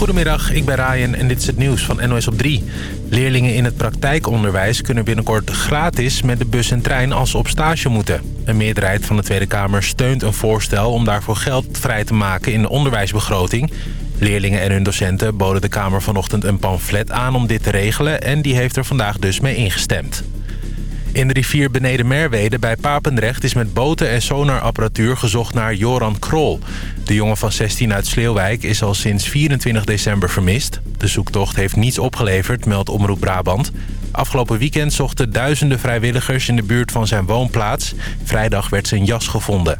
Goedemiddag, ik ben Ryan en dit is het nieuws van NOS op 3. Leerlingen in het praktijkonderwijs kunnen binnenkort gratis met de bus en trein als ze op stage moeten. Een meerderheid van de Tweede Kamer steunt een voorstel om daarvoor geld vrij te maken in de onderwijsbegroting. Leerlingen en hun docenten boden de Kamer vanochtend een pamflet aan om dit te regelen en die heeft er vandaag dus mee ingestemd. In de rivier beneden Merwede bij Papendrecht is met boten en sonarapparatuur gezocht naar Joran Krol. De jongen van 16 uit Sleeuwijk is al sinds 24 december vermist. De zoektocht heeft niets opgeleverd, meldt Omroep Brabant. Afgelopen weekend zochten duizenden vrijwilligers in de buurt van zijn woonplaats. Vrijdag werd zijn jas gevonden.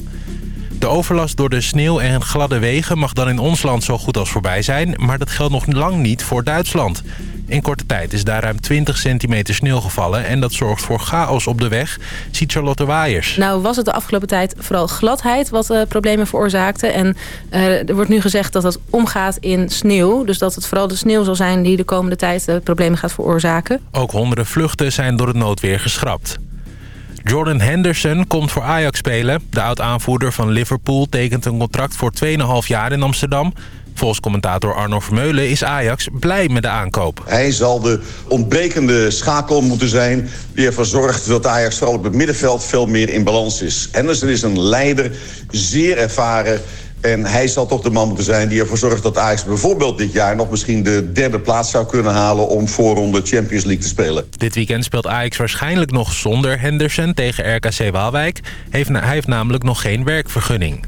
De overlast door de sneeuw en gladde wegen mag dan in ons land zo goed als voorbij zijn... maar dat geldt nog lang niet voor Duitsland. In korte tijd is daar ruim 20 centimeter sneeuw gevallen... en dat zorgt voor chaos op de weg, ziet Charlotte Waaiers. Nou was het de afgelopen tijd vooral gladheid wat uh, problemen veroorzaakte. En uh, er wordt nu gezegd dat het omgaat in sneeuw. Dus dat het vooral de sneeuw zal zijn die de komende tijd uh, problemen gaat veroorzaken. Ook honderden vluchten zijn door het noodweer geschrapt. Jordan Henderson komt voor Ajax spelen. De oud-aanvoerder van Liverpool tekent een contract voor 2,5 jaar in Amsterdam. Volgens commentator Arno Vermeulen is Ajax blij met de aankoop. Hij zal de ontbrekende schakel moeten zijn... die ervoor zorgt dat Ajax vooral op het middenveld veel meer in balans is. Henderson is een leider, zeer ervaren... En hij zal toch de man moeten zijn die ervoor zorgt dat Ajax bijvoorbeeld dit jaar... nog misschien de derde plaats zou kunnen halen om voorronde Champions League te spelen. Dit weekend speelt Ajax waarschijnlijk nog zonder Henderson tegen RKC Waalwijk. Hij heeft namelijk nog geen werkvergunning.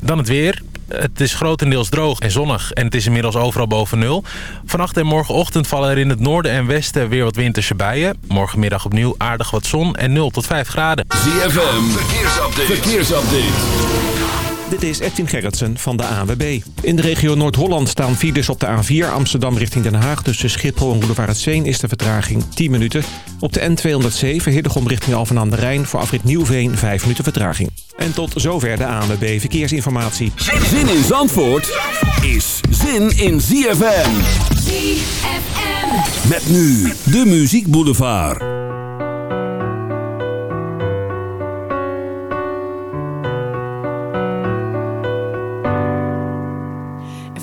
Dan het weer. Het is grotendeels droog en zonnig en het is inmiddels overal boven nul. Vannacht en morgenochtend vallen er in het noorden en westen weer wat winterse buien. Morgenmiddag opnieuw aardig wat zon en 0 tot 5 graden. ZFM, verkeersupdate. verkeersupdate. Dit is Edwin Gerritsen van de ANWB. In de regio Noord-Holland staan files op de A4 Amsterdam richting Den Haag. Tussen Schiphol en Roedevaartsveen is de vertraging 10 minuten. Op de N207 Hiddegom richting Alphen aan de Rijn... voor afrit Nieuwveen 5 minuten vertraging. En tot zover de ANWB Verkeersinformatie. Zin in Zandvoort is zin in ZFM. ZFM. Met nu de Muziek Boulevard.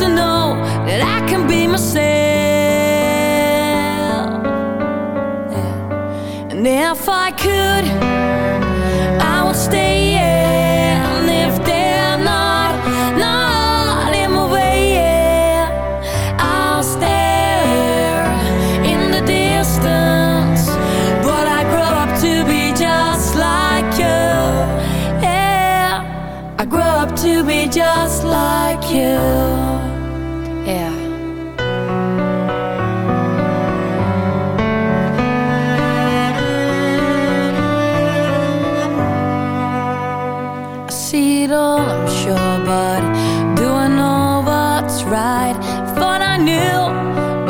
to know that I can be myself. And if I could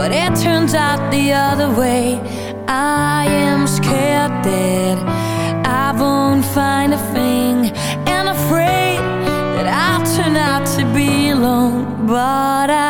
but it turns out the other way. I am scared that I won't find a thing, and afraid that I'll turn out to be alone. But I,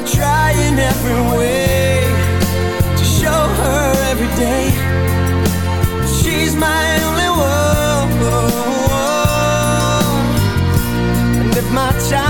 Did I try in every way to show her every day she's my only one. and if my time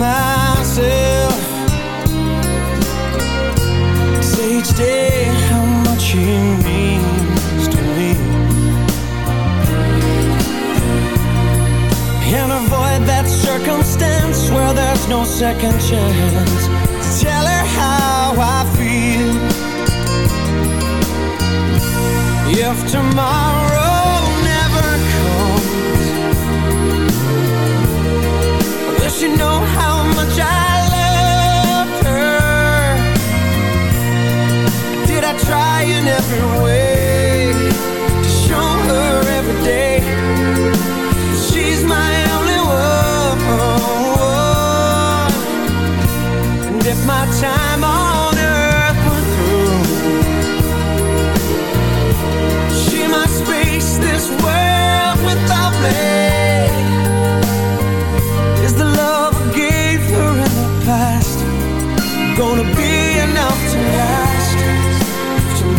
myself. Each day how much he means to me. And avoid that circumstance where there's no second chance To tell her how I feel. If tomorrow never comes Will she know how every way to show her every day she's my only one. And if my time on earth were through, she face this world without me. Is the love I gave her in the past gonna be?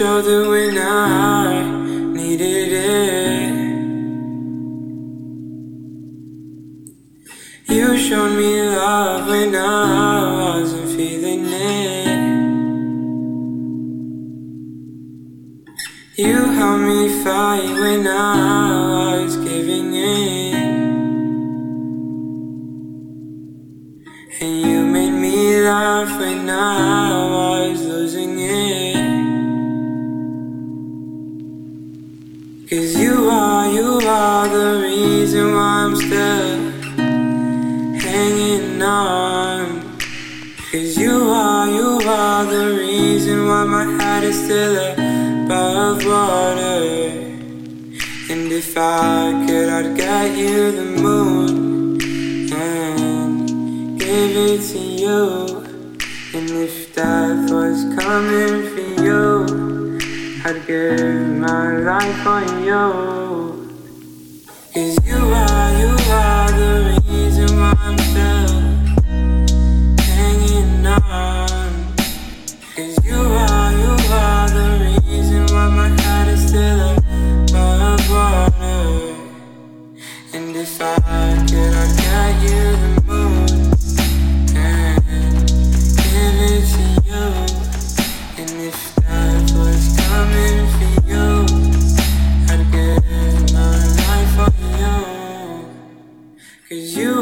a shoulder when I Cause you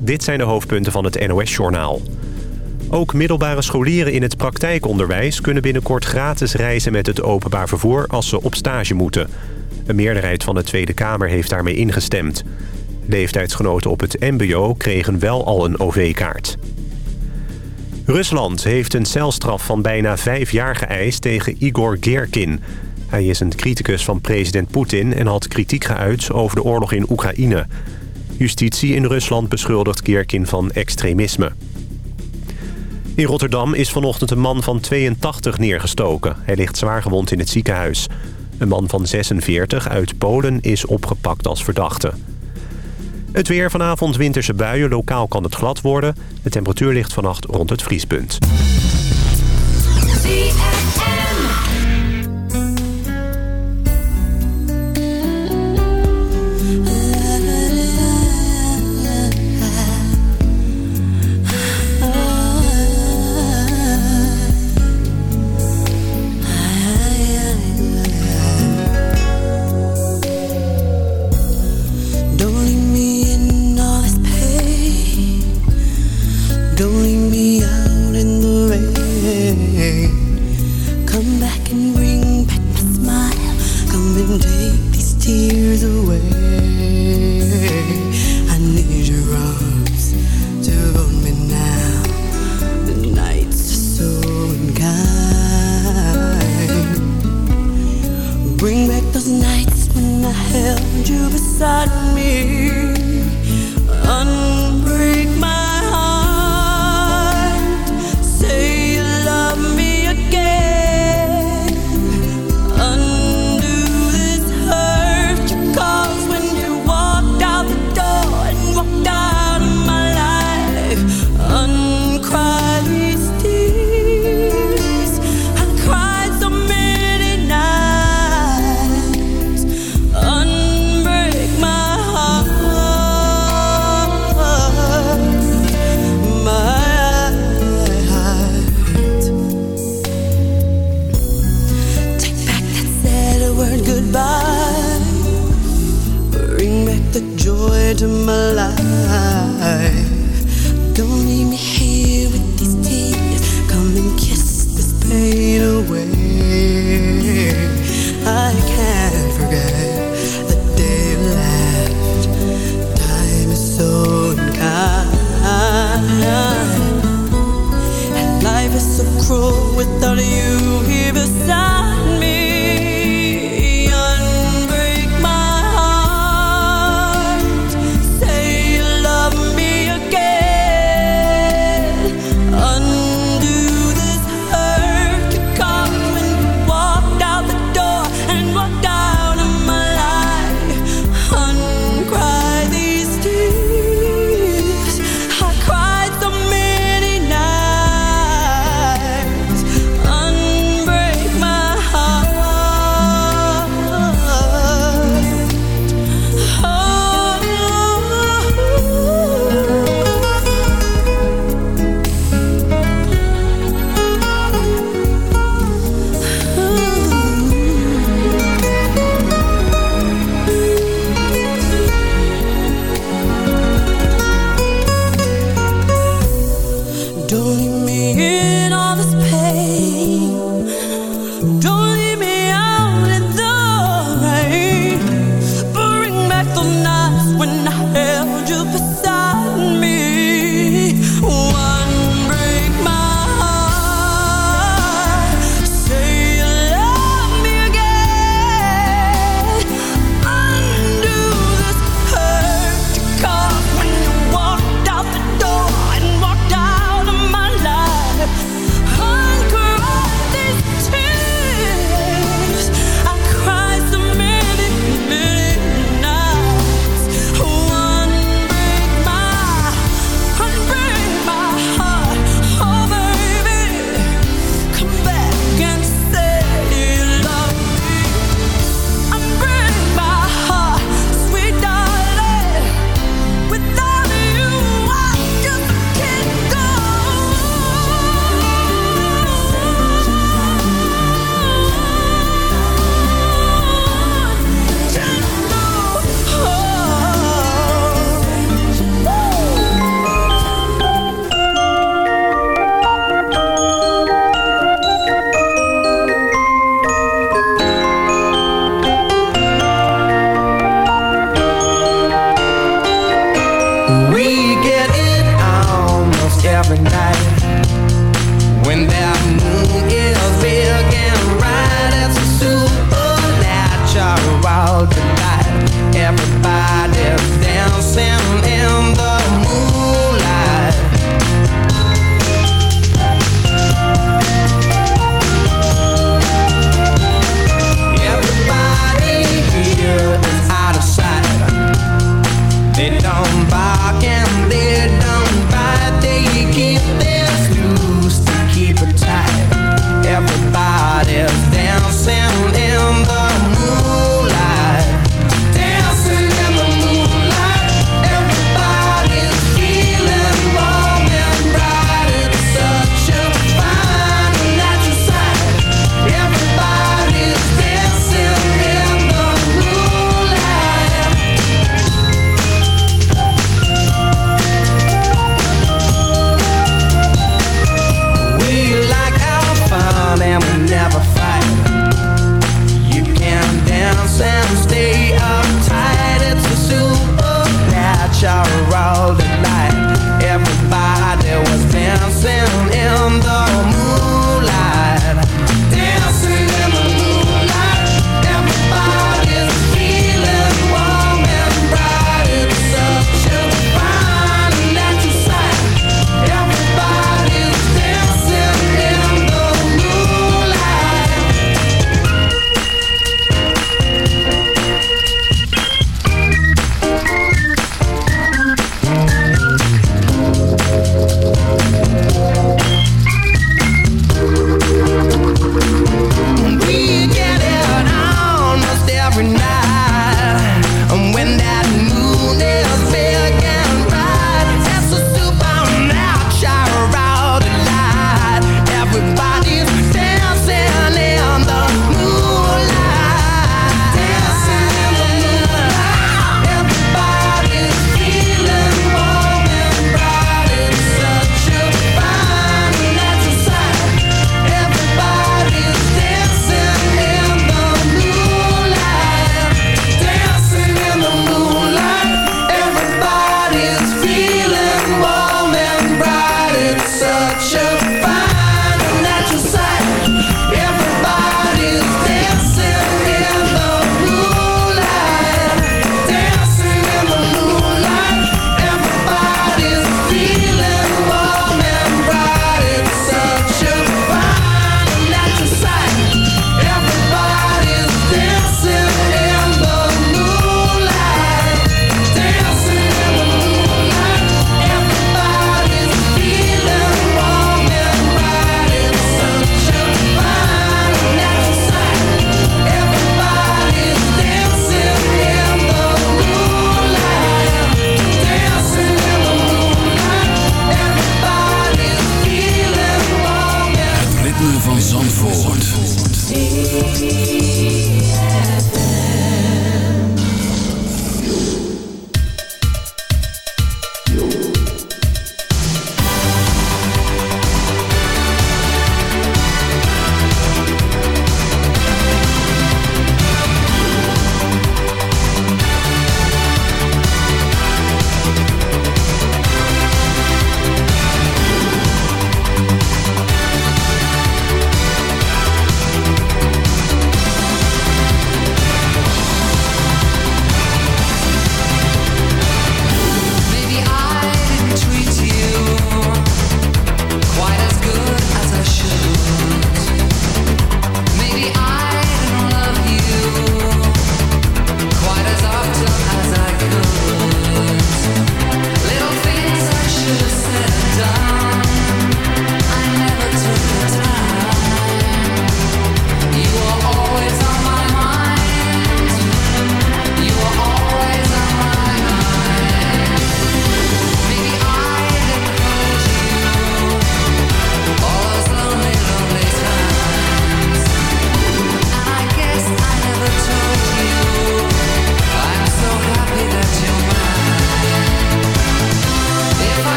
dit zijn de hoofdpunten van het NOS-journaal. Ook middelbare scholieren in het praktijkonderwijs... kunnen binnenkort gratis reizen met het openbaar vervoer als ze op stage moeten. Een meerderheid van de Tweede Kamer heeft daarmee ingestemd. Leeftijdsgenoten op het mbo kregen wel al een OV-kaart. Rusland heeft een celstraf van bijna vijf jaar geëist tegen Igor Gerkin. Hij is een criticus van president Poetin en had kritiek geuit over de oorlog in Oekraïne. Justitie in Rusland beschuldigt Gerkin van extremisme. In Rotterdam is vanochtend een man van 82 neergestoken. Hij ligt zwaargewond in het ziekenhuis. Een man van 46 uit Polen is opgepakt als verdachte. Het weer vanavond winterse buien. Lokaal kan het glad worden. De temperatuur ligt vannacht rond het vriespunt.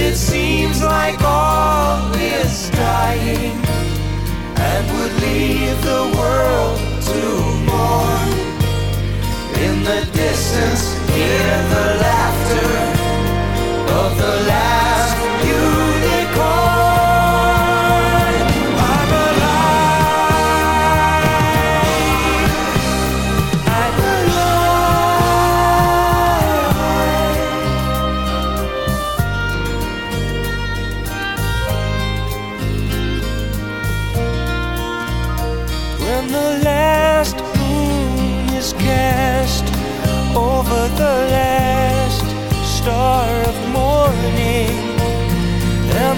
It seems like all is dying, and would leave the world to mourn. In the distance, hear the laughter of the last